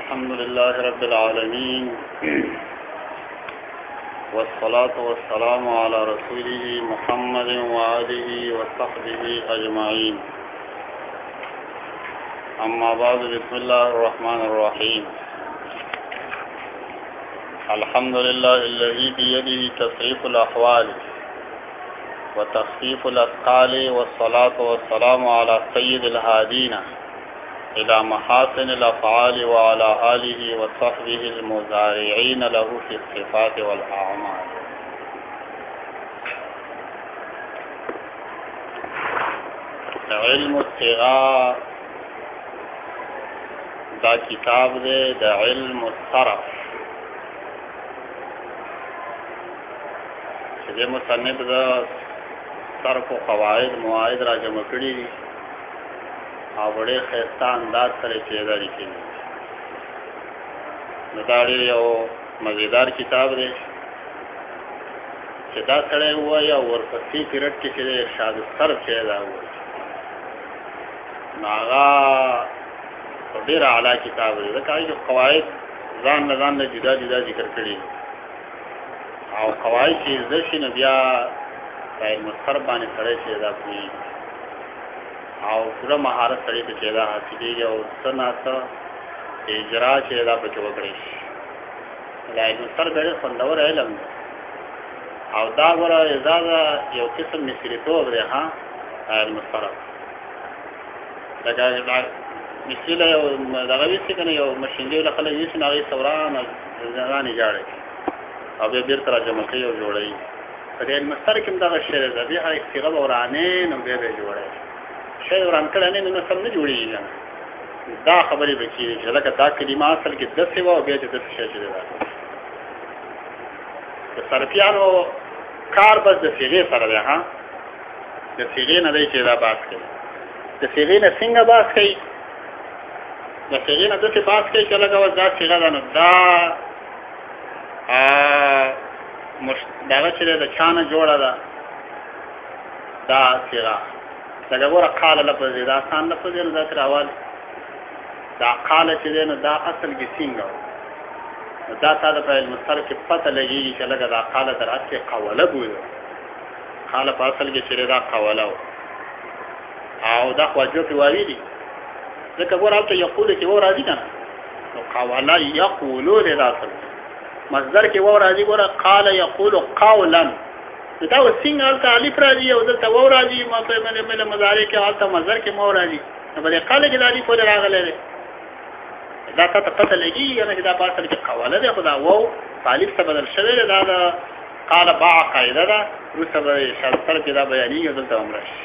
الحمد لله رب العالمين والصلاة والسلام على رسوله محمد وآله وصحبه أجمعين أما بعد بسم الله الرحمن الرحيم الحمد لله الذي بيده تصريف الأحوال وتخفيف الأثقال والصلاة والسلام على سيد الهادين الى محاسن الافعال وعلى آله وصحبه المزارعين له في الصفات والأعمال علم الصغار دا کتاب دی د علم الصرف چې د مصنف د صرف او قواعد مواعد را جمع کړي دي او ډېر ښایسته انداز سره یې پیدا لیکلي دي نو دا ډېر یو مزیدار کتاب دی چې دا سړی ووایي او ورپسې پیرډ کې چې د ارشاد سر چې دا ووایي نو هغه ډېر اعلی کتاب دی ځکه هغه قواعد ځان نه ځان نه جدا جدا ذکر کړي او قواعد چې زده شي نو بیا په مستر باندې سړی چې دا کوي او پوره مهارت سره په کې دا حاصلېږي او څه نه څه اجرا چې دا په کې وکړي شي دا علم سر ډېر خوندور علم دی او دا غره دا یو قسم مصریتوب دی ها علم سر لکه مثلی له دغه ویسته کنه یو ماشینګي له خلک ویسته هغه سوران ځانګړي جاړي او بیا بیرته راځم کې یو جوړي په دې مستر کې دا شعر ده به هغه صيغه ورانه نو به به جوړه شعر وران کړه نه نو سم نه جوړیږي دا خبرې بچي چې لکه دا کلمه اصل کې د سیوا او بیا چې د شعر جوړه ده د سرپیانو کار بس د صيغه سره ده ها د صيغه نه دی چې دا باس کوي د صيغه نه څنګه باس کوي د صيغه نه د څه باس کوي چې لکه دا صيغه ده نو دا دغه چې د چانه جوړه ده دا سیغه لکه ګوره قال لفظ دی دا سان لفظ دی نو دا تر اول دا قال چې دی نو دا اصل کې څنګه نو دا تا د فعل مستر کې پته لګېږي چې لکه دا قال تر اصل قوله بوي قال په اصل کې چې دا قوله و او دا خو جو کې وایي دي ځکه ګوره هلته یقول کې و راځي که نه نو قولا یقولو دې داخل مصدر کې و راځي ګوره قال یقول قولا دا و څنګه هلته الف راځي او دلته و راځي ما په مله مله مضارع کې هلته مصدر کې مو راځي نو بلې قال کې د الف ولې راغلی دی دا ته پته لګي یعنی دا په اصل کې قواله ده خدا وو طالب ته بدل شوی دا دا قال باع قاعده ده رسبه شرط سره کې دا بیانې دلته عمره شي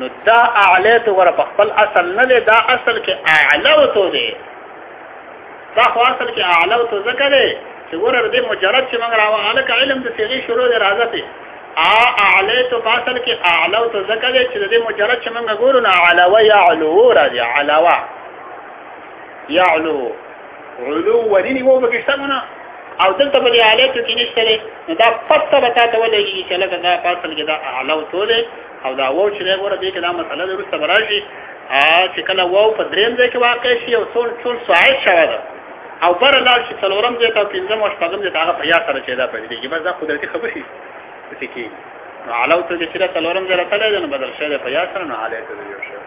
نو دا اعلی ته ور په خپل اصل نه دی دا اصل کې اعلی وته دی دا خو اصل کې اعلی وته ځکه دی چې ورر دې مجرد چې موږ راو الک علم د صيغه شروع دی راځه ته ا اعلی ته اصل کې اعلی وته ځکه دی چې دې مجرد چې موږ ګورو نه علاوه یا علو راځي علاوه یا علو علو ونی نیو به کښته مونږ او دلته په دې حالت کې نشته لري نو دا پته به تاسو ولګي چې لکه دا فاصل کې دا اعلی او توله او دا وو چې غوړه دې کې دا مسله د روسته براشي چې کله وو په دریم ځای کې واقع شي او څول څول ساعت شوه ده او بر لا چې څلورم ځای ته پنځم او شپږم ځای ته هغه په یا سره چې دا پدې دي بس دا قدرتي خبرې شي چې کې نو اعلی او توله چې دا څلورم ځای ته لري نو بدل شي په یا سره نو اعلی ته دی شو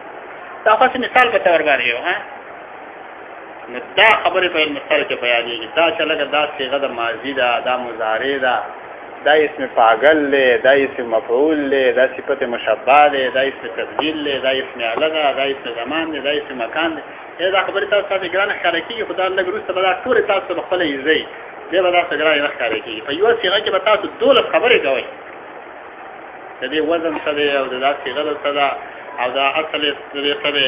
دا خاص مثال په تور باندې یو ها نو دا خبره په علم سره کې بیانېږي دا چې لکه دا صيغه د ماضي ده دا مضارع ده دا اسم فاعل دی دا اسم مفعول دی دا صفت مشبہ دی دا اسم تبدیل دی دا اسم اعلی ده دا اسم زمان دی دا اسم مکان دی دا خبره تاسو ته ګران ښکاره کیږي خدای الله ګروسته به دا ټول تاسو په خپل یزي دې به دا څه ګران ښکاره کیږي په یو صيغه کې به تاسو دوله خبره کوي د دې وزن څه دی او د دا صيغه څه ده او دا اصل څه دی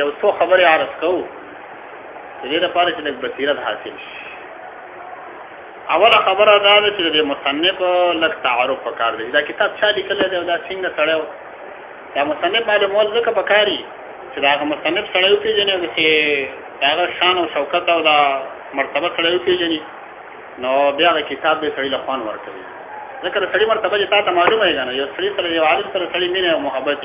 یو څو خبرې عرض کوو د دې لپاره چې لږ بصیرت حاصل شي اوله خبره دا ده چې د مصنف لږ تعارف پکار دی دا کتاب چا لیکلی دی او دا څنګه سړی و دا مصنف معلومول ځکه پکاري چې د هغه مصنف سړی وپېژني او چې د هغه شان او شوکت او دا مرتبه سړی وپېژني نو بیا هغه کتاب به سړي له خوند ورکوي ځکه د سړي مرتبه چې تا ته معلومه یې که نه یو سړي سره یو عالم سره سړي مینه او محبت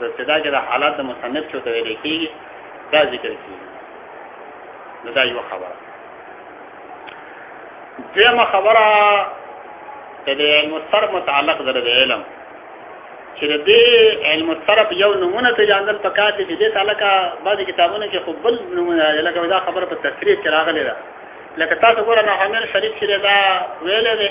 د ابتدا کې د حالات د مصنف چې ته ویل کېږي دا ذکر کېږي نو دا یو خبره دیمه خبره د علم سر متعلق در د علم چې د دې علم طرف یو نمونه ته ځاندل پکار دي چې د تعلقه بعضي کتابونو کې خو بل نمونه لکه دا خبره په تصریح کې راغلې ده لکه تاسو ګورئ نو حامل شریف چې دا ویلې ده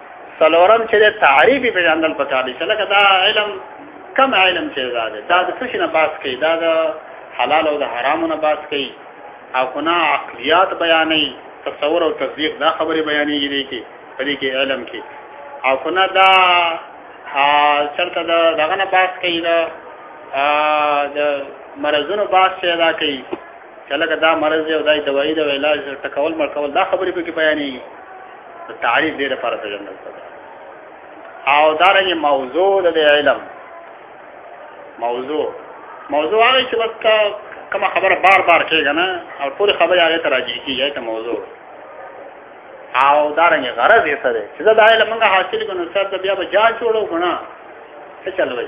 سلورم چې د تعریف په جندل پکار دي چې لکه دا علم کم علم چې دا ده دا د څه شي نه باس کوي دا د حلال او د حرامو نه باس کوي او کنا عقلیات بیانې تصور او تصدیق دا خبره بیانې دي کې په دې کې علم کې او کنا دا چرته دا دغه نه باس کوي دا د مرزونو باس پیدا کوي چلګه دا مرز دی او دا دوايي دا علاج ټکول مړ کول دا خبرې په کې بیانې تعریف دې لپاره ته جنرال او دا رنګ موضوع د علم موضوع موضوع هغه چې بس کوم خبره بار بار کېږي نه او ټول خبره هغه ته راځي کیږي ته موضوع او دا رنګ غرض یې سره چې دا علم موږ حاصل کړو نو څه بیا به جاج جوړو کنه څه چلوي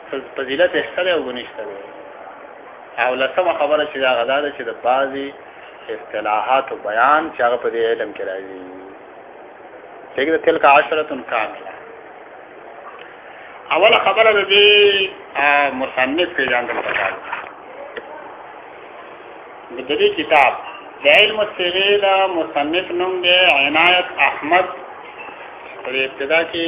فضیلت اشتر او غنشتر او لسمه خبره چې دا غدا ده چې د بعضي اصطلاحات او بیان چې هغه په دې علم کې راځي چې د تلک عشره کامله اوله خبره د دې مصنف پیژندل پکار د دې کتاب د علم الصغه د مصنف نوم دی عنایت احمد په ابتدا کې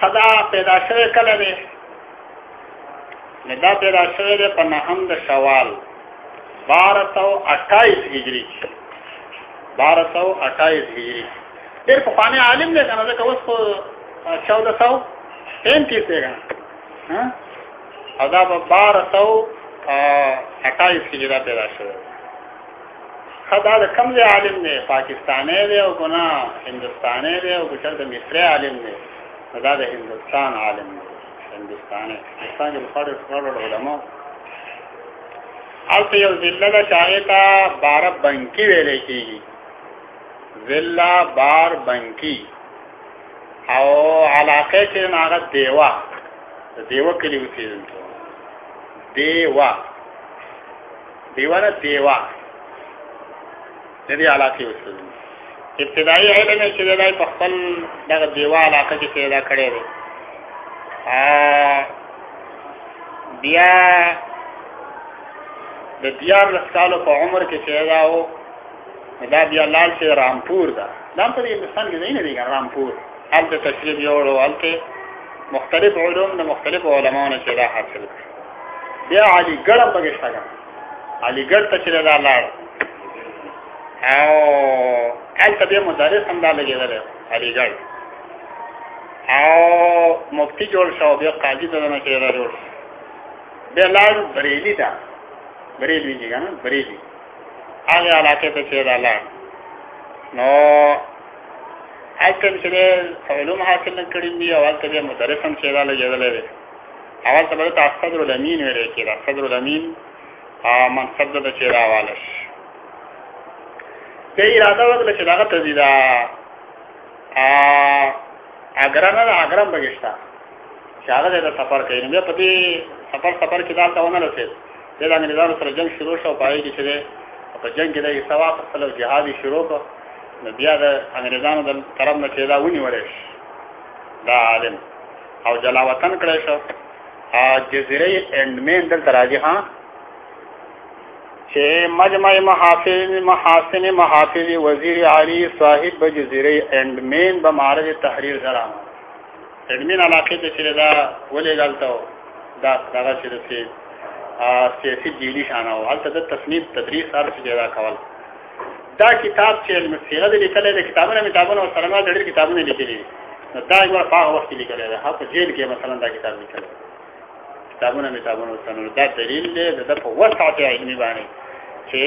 خدا پیدا شوی کله دی ندا پیدا شوی دی په نهم د شوال 1228 هجری 1228 هجری ډېر په خانه عالم دی کنه ځکه اوس په 1435 دی کنه ها او دا په 1228 هجری پیدا شوی خدا د کم ځای عالم دی پاکستانی دی او کنه هندستانی دی او کچر د مصری عالم دی دا د هندستان عالم دی هندستانی هندستان کې بخار ټول علماء البته یو ضلع د چاغه تا بار بنکی ویل کېږي ضلع بار بنکی او علاقه کې ناغه دیوا دیوا کلی وسیدل دیوا دیوانه دیوا د دې علاقې وسوي ابتدایي علم چې د لای په خپل دغه دیوا علاقه کې پیدا کړی دی بیا د دیار لسکالو په عمر کې چې دا و دا بیا لال چې رامپور ده دا په هندستان کې نه دی رامپور هلته تشریف جوړ او هلته مختلف علوم د مختلف علماونو چې دا حاصل کړ بیا علي ګړم پکې شته علي ګړ ته چې دا لاړ او هلته بیا مدرس هم دا لګېدلی علي ګړ او مفتی جوړ شو بیا قاضي ته نه کېدا جوړ بیا لاړ بریلی ته بریلی چې کنه بریلی هغه علاقه ته چې دا لاړ نو هلته چې دی علوم حاصل نه کړي دي او هلته بیا مدرس هم چې دا لګېدلی دی اول ته به دلته الصدر الامین ویلی کېده الصدر الامین منصب ده د چې راواله شي دې اراده وکړه چې دغه ته دي دا اګره نه ده اګرم پکې شته چې هغه د سفر کوي نو بیا په دې سفر سفر کې دا ته ونه رسېد د انګریزانو سره جنگ شروع شو پای کې چې په جنگ کې د یې سوا په سلو جهادي شروع کړ نو بیا د انګريزانو د طرف نه چې دا ونیول شي دا عالم او جلا وطن کړی شو جزیره انډمین دلته راځي ها چې مجمع محافظ محاسن محافظ وزیر علی صاحب به جزیره انډمین به معرض تحریر سره انډمین علاقې ته چې دا ولې غلطه دا دغه چې سیاسي جیلی شانه او هلته د تصنیف تدریس هر څه دا کول دا کتاب چې علم السیره دی لیکلی دی کتابونه مې کتابونه ورسره ما ډېر کتابونه لیکلي دي نو دا یو په هغه وخت کې لیکلی دی هغه په جیل کې مثلا دا کتاب لیکلی کتابونه مې کتابونه ورسره نو دا دلیل دی د ده په وسعت علمي باندې چې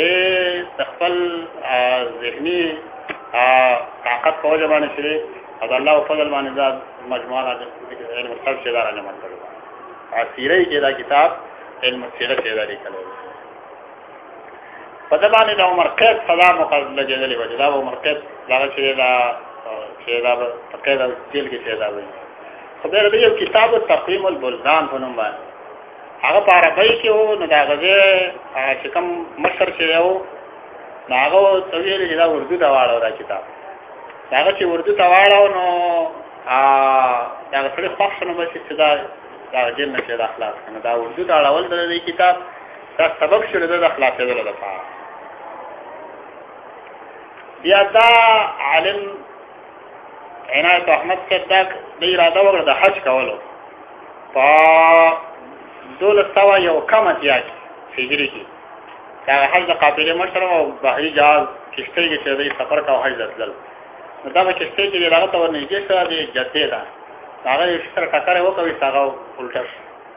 د خپل ذهني طاقت په وجه باندې چې او د الله په فضل باندې دا مجموعه راځي علم السیره چې دا راځي مطلب سیره کې دا کتاب علم السیره چې دا لیکلی دی په دې باندې د عمر قید سزا مقرر لګېدلې وه چې دا به عمر قید دغه چې دا چې دا به په قید او جیل کې چې دا به خو بیا د یو کتاب تقویم البلدان په نوم باندې هغه په عربۍ کې و نو د هغه ځای هغه چې کوم مشر چې دی و نو هغه ورته ویل چې دا اردو ته واړوه دا کتاب هغه چې اردو ته واړوه نو د هغه سړي خوښ شو نو به چې دا د جیل نه چې دا خلاص کړه دا اردو ته اړول د دې کتاب دا سبب شو د خلاصېدلو لپاره بیا دا عالم عنایت احمد صاحب دا د اراده وکړه د حج کولو په دولس سوه یو کم اتیا کې هجري کې دا حج د قافلې مشر او بحري جهاز کښتۍ کې چې دوی سفر کاوه حج ته تلل نو دغه کښتۍ چې هغه ته ورنږدې سره د جدې ده هغه یې سره ټکر وکړ هغه الټه شو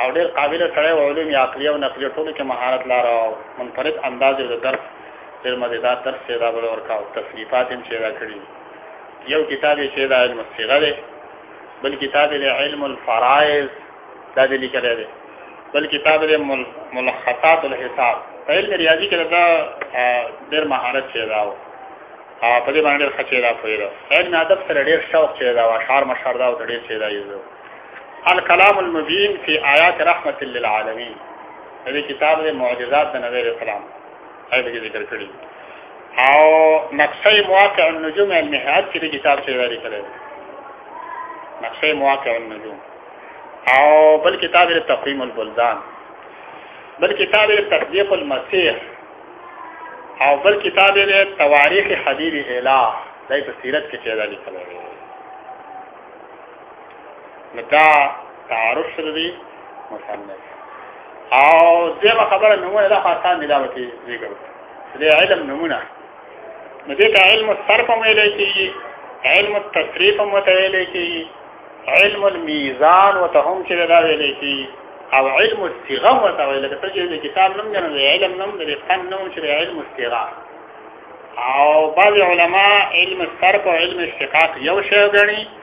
او ډېر قابل سړی و علوم عقلیه او نقلیه ټولو کې مهارت لاره او منفرد انداز د درس ډېر مزیدار درس چې دا بل ورکاو تصنیفات هم چې دا کړي یو کتاب یې چې دا علم الصغه دی بل کتاب یې علم الفرائض دا دې لیکل دی بل کتاب یې ملخصات الحساب په علم ریاضي کې دا ډېر مهارت چې دا و په دې باندې ډېر ښه چې دا پوهېده علم ادب سره ډېر شوق چې دا و اشعار مشعر دا او ډېر چې دا یې الکلام المبین فی آیات رحمت للعالمین دې کتاب د معجزات د نبی رسول الله ایله کې ذکر کړی او نقشه مواقع النجوم المهاد کې د کتاب څخه ویل کړی نقشه مواقع النجوم او بل کتاب د تقویم البلدان بل کتاب د تصدیق المسیح او بل کتاب د تواریخ حبیب اله دای په سیرت کې چیرې لیکل دی دا تعارف سره دی مصنف او دغه خبره نمونه دا خاصه نه دا وتی ذکر دی علم نمونه نو دې ته علم الصرف هم ویل کېږي علم التصریف هم ورته ویل کېږي علم الميزان ورته هم چې دا ویل کېږي او علم الصيغه هم ورته ویل کېږي چې د کتاب نوم نه دی علم نوم دی فن نوم چې علم الصيغه او بعض علما علم الصرف او علم اشتقاق یو شی ګڼي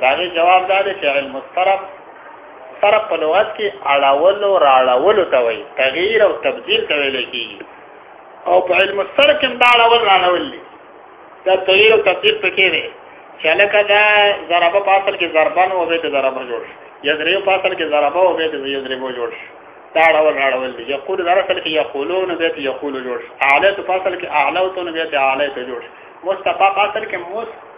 دا غي جواب دا دی چې علم الطرف طرف په لغت کې اړول او راړول ته وایي تغییر او تبديل ته ویل کیږي او په علم الصرف کې دا اړول راړول دي دا تغییر او تبديل پکې دی چې لکه دا ضربه په اصل کې ضربان او به ضربه جوړ شي یضرب په اصل کې ضربه او به یضرب جوړ شي دا اړول راړول دي یقول در اصل کې یقولون به یقول جوړ شي اعلی په اصل کې اعلی او ته به اعلی ته جوړ شي مستقاب اصل کې مست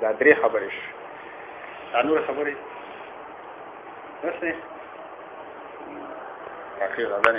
دا درې خبرې شو دا نور خبرې بس نه اخیر دا